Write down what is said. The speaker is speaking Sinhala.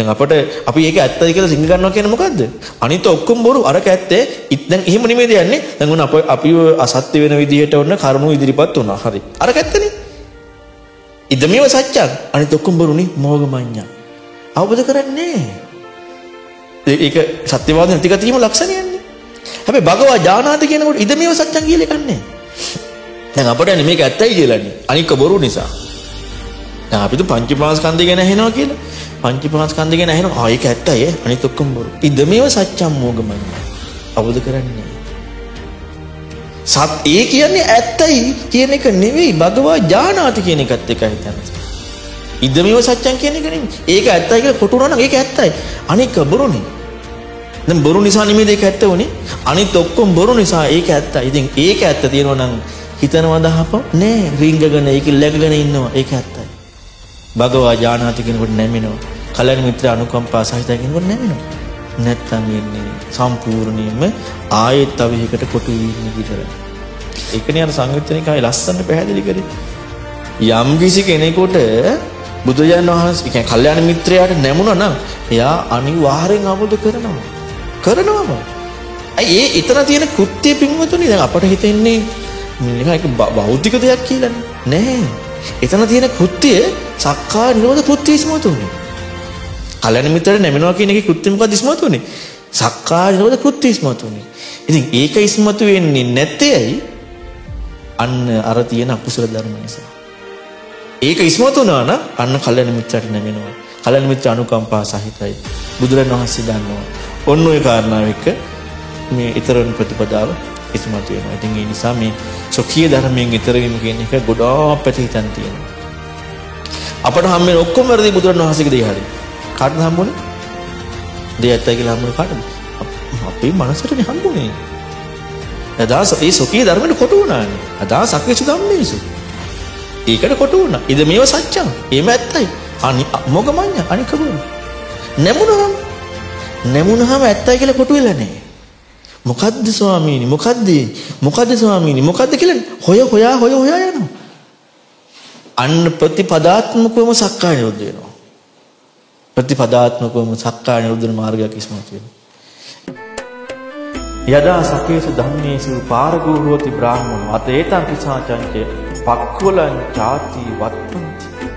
දැන් අපට අපි ඒක ඇත්තයි කියලා සිංහ ගන්නවා කියන්නේ මොකද්ද? අනිත් ඔක්කොම බොරු අරක ඇත්තේ. දැන් එහෙම නෙමෙයිද යන්නේ? දැන් උන අප අපි අසත්‍ය වෙන විදිහට ඔන්න කරුණු ඉදිරිපත් වුණා. හරි. අරක ඇත්තනේ. ඉදමේව සත්‍යං. අනිත් ඔක්කොම බොරුනේ මෝගමඤ්ඤා. අවබෝධ කරන්නේ ඒක සත්‍යවාද නැති ගතියම ලක්ෂණයන්නේ. හැබැයි භගවා ඥානාති කියනකොට ඉදමේව සත්‍යං කියලා එකක් නැහැ. දැන් අපට මේක ඇත්තයි කියලානේ. අනික බොරු නිසා. දැන් අපිට පංචමාස්කන්ධය ගැන ඇහෙනවා කියලා. පංචමාස්කන්ධය ගැන ඇහෙනවා. ආ ඒක ඇත්තයි ඈ. අනිත් ඔක්කොම බොරු. ඉදමේව සත්‍යම් මෝගමයි. අවබෝධ කරන්නේ. සත් ඒ කියන්නේ ඇත්තයි කියන එක නෙවෙයි භගවා ඥානාති කියන එකත් එකයි හිතන්නේ. ඉදමේව සත්‍යම් කියන එක නෙවෙයි. ඒක ඇත්තයි කියලා කොටු වුණා නම් ඒක ඇත්තයි. අනික බොරුනේ. දැන් බොරු නිසා නෙමෙයි ඒක ඇත්ත උනේ. අනිත් ඔක්කොම බොරු නිසා ඒක ඇත්තයි. ඉතින් ඒක ඇත්ත තියෙනවා නම් හිතනවද අහප නෑ රිංගගෙන ඒක läගගෙන ඉන්නවා ඒක ඇත්තයි භගවා ඥානාති කෙනෙකුට නැමෙනවා. කලණ මිත්‍ර අනුකම්පා සහිතයි කෙනෙකුට නැමෙනවා. නැත්තම් ඉන්නේ සම්පූර්ණයෙන්ම ආයෙත් තව එකකට කොටු වීම විතරයි ඒකනේ අර සංයුත්තනිකායේ ලස්සන පැහැදිලි කරේ. යම් කිසි කෙනෙකුට බුදුජාණන් වහන්සේ කියන්නේ කල්යාණ මිත්‍රයාට නැමුණා නම් එයා අනිවාර්යෙන් අවබෝධ කරනවා. කරනවම. ඒ එතන තියෙන කෘත්‍ය පින්වතුනි දැන් අපට හිතෙන්නේ මේක බෞද්ධික දෙයක් කියලානේ. නෑ. එතන තියෙන කෘත්‍යය සක්කාය නිරෝධ කෘත්‍ය ඉස්මතුනේ. කල්‍යාණ මිත්‍රට නැමෙනවා කියන එකේ කෘත්‍ය මොකක්ද ඉස්මතුනේ? සක්කාය නිරෝධ කෘත්‍ය ඉස්මතුනේ. ඉතින් ඒක ඉස්මතු වෙන්නේ නැත්තේයි අන්න අර තියෙන අකුසල ධර්ම නිසා. ඒක ඉස්මතු වුණා නම් අන්න කල්‍යාණ මිත්‍රට නැමෙනවා. කල්‍යාණ මිත්‍ර අනුකම්පා සහිතයි. බුදුරණන් වහන්සේ දන්නවා. ඔන්න ඔය කාරණාව එක්ක මේ ඊතරණ ප්‍රතිපදාව ඉස්මතු වෙනවා. ඉතින් ඒ නිසා මේ සොකී ධර්මයෙන් ඈතර වීම කියන එක ගොඩාක් පැති හිතන් තියෙනවා. අපට හම්බෙන ඔක්කොම වැරදි බුදුරණවහන්සේගේ දේ හරි. කාටද හම්බුනේ? දේ ඇත්තයි කියලා හම්බුනේ කාටද? අපේ මනසටනේ හම්බුනේ. අදාස ඒ සොකී ධර්මෙට කොටු වුණානේ. අදා සක්විසු ධම්මේසු. ඒකට කොටු වුණා. ඉද මේව සත්‍යං. ඒම ඇත්තයි. අනි මොගමඤ්ඤ අනික බෝ. නැමුණාම නැමුණාම ඇත්තයි කියලා කොටු වෙලා නැහැ. මොකද්ද ස්වාමීනි? මොකද්ද මොකද්ද ස්වාමීනි? මොකද්ද කියලා හොය හොයා හොය හොයා යනවා. අන්න ප්‍රතිපදාත්මකවම සක්කාය නිරුද්ධ වෙනවා. ප්‍රතිපදාත්මකවම සක්කාය නිරුද්ධ මාර්ගයක් ඉස්මතු වෙනවා. යදා සකේසු ධම්මේසු පාරගෝ හෝති බ්‍රාහ්මණ අතේතං පිසාචංච පක්ඛලං ചാති වත්තන්ති